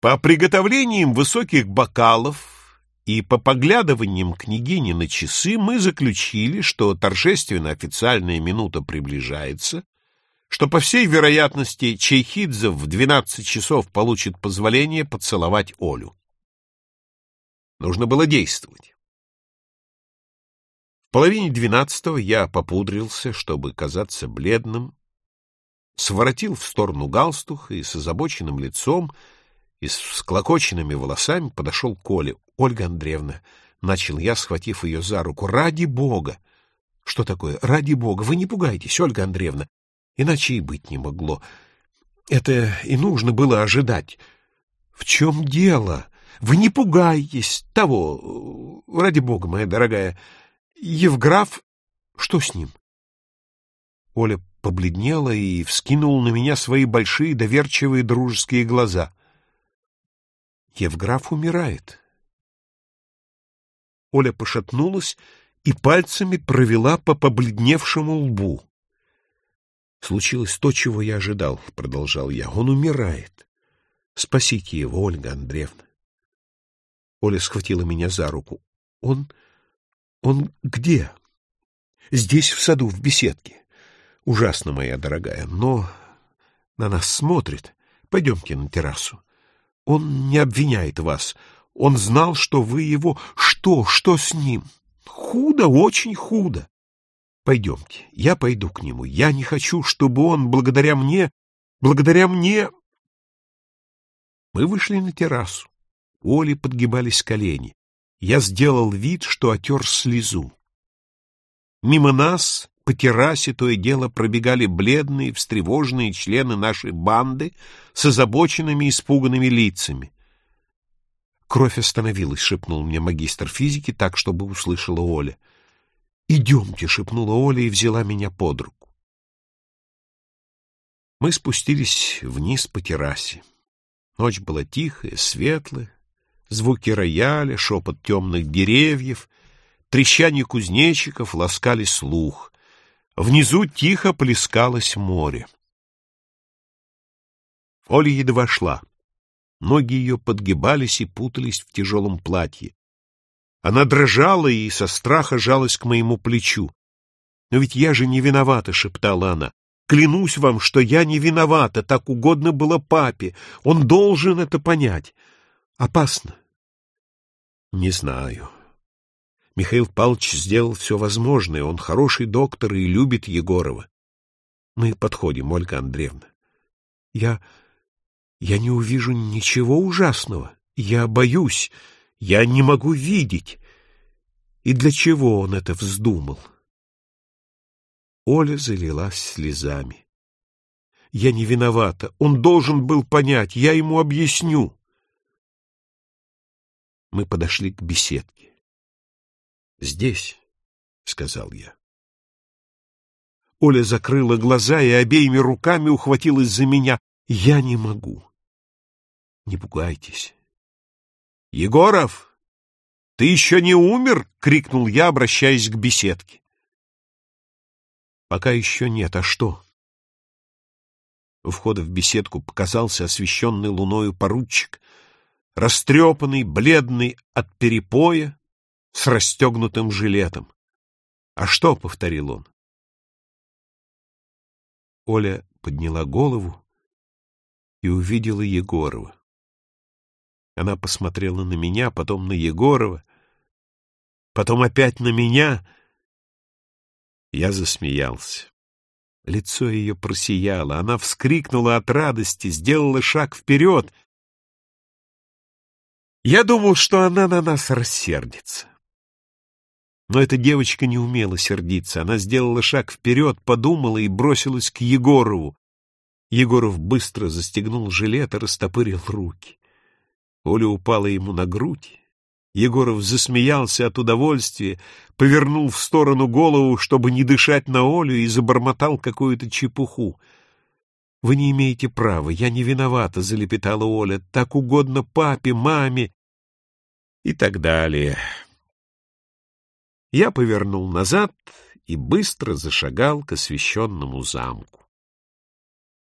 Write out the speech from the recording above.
По приготовлениям высоких бокалов и по поглядываниям княгини на часы мы заключили, что торжественно официальная минута приближается, что, по всей вероятности, Чайхидзе в 12 часов получит позволение поцеловать Олю. Нужно было действовать. В половине двенадцатого я попудрился, чтобы казаться бледным, своротил в сторону галстух и с озабоченным лицом и с всклокоченными волосами подошел к Оле. — Ольга Андреевна, — начал я, схватив ее за руку, — ради бога! — Что такое? Ради бога! Вы не пугайтесь, Ольга Андреевна! Иначе и быть не могло. Это и нужно было ожидать. — В чем дело? Вы не пугайтесь того, ради бога, моя дорогая. Евграф... Что с ним? Оля побледнела и вскинула на меня свои большие доверчивые дружеские глаза. Евграф умирает. Оля пошатнулась и пальцами провела по побледневшему лбу. «Случилось то, чего я ожидал», — продолжал я. «Он умирает. Спасите его, Ольга Андреевна». Оля схватила меня за руку. «Он... он где?» «Здесь, в саду, в беседке. Ужасно, моя дорогая, но на нас смотрит. Пойдемте на террасу. Он не обвиняет вас. Он знал, что вы его... Что? Что с ним? Худо, очень худо. Пойдемте, я пойду к нему. Я не хочу, чтобы он, благодаря мне, благодаря мне... Мы вышли на террасу. У Оли подгибались колени. Я сделал вид, что отер слезу. Мимо нас по террасе то и дело пробегали бледные, встревоженные члены нашей банды с озабоченными, испуганными лицами. «Кровь остановилась», — шепнул мне магистр физики так, чтобы услышала Оля. «Идемте», — шепнула Оля и взяла меня под руку. Мы спустились вниз по террасе. Ночь была тихая, светлая, звуки рояля, шепот темных деревьев, трещание кузнечиков ласкали слух. Внизу тихо плескалось море. Оля едва шла. Ноги ее подгибались и путались в тяжелом платье. Она дрожала и со страха жалась к моему плечу. «Но ведь я же не виновата», — шептала она. «Клянусь вам, что я не виновата, так угодно было папе. Он должен это понять. Опасно». «Не знаю». Михаил Павлович сделал все возможное. Он хороший доктор и любит Егорова. Мы подходим, Ольга Андреевна. Я... я не увижу ничего ужасного. Я боюсь. Я не могу видеть. И для чего он это вздумал? Оля залилась слезами. Я не виновата. Он должен был понять. Я ему объясню. Мы подошли к беседке. «Здесь», — сказал я. Оля закрыла глаза и обеими руками ухватилась за меня. «Я не могу». «Не пугайтесь. «Егоров, ты еще не умер?» — крикнул я, обращаясь к беседке. «Пока еще нет. А что?» У входа в беседку показался освещенный луною поручик, растрепанный, бледный от перепоя, с расстегнутым жилетом. «А что?» — повторил он. Оля подняла голову и увидела Егорова. Она посмотрела на меня, потом на Егорова, потом опять на меня. Я засмеялся. Лицо ее просияло, она вскрикнула от радости, сделала шаг вперед. Я думал, что она на нас рассердится. Но эта девочка не умела сердиться. Она сделала шаг вперед, подумала и бросилась к Егорову. Егоров быстро застегнул жилет и растопырил руки. Оля упала ему на грудь. Егоров засмеялся от удовольствия, повернул в сторону голову, чтобы не дышать на Олю, и забормотал какую-то чепуху. — Вы не имеете права, я не виновата, — залепетала Оля. — Так угодно папе, маме и так далее. Я повернул назад и быстро зашагал к освещенному замку.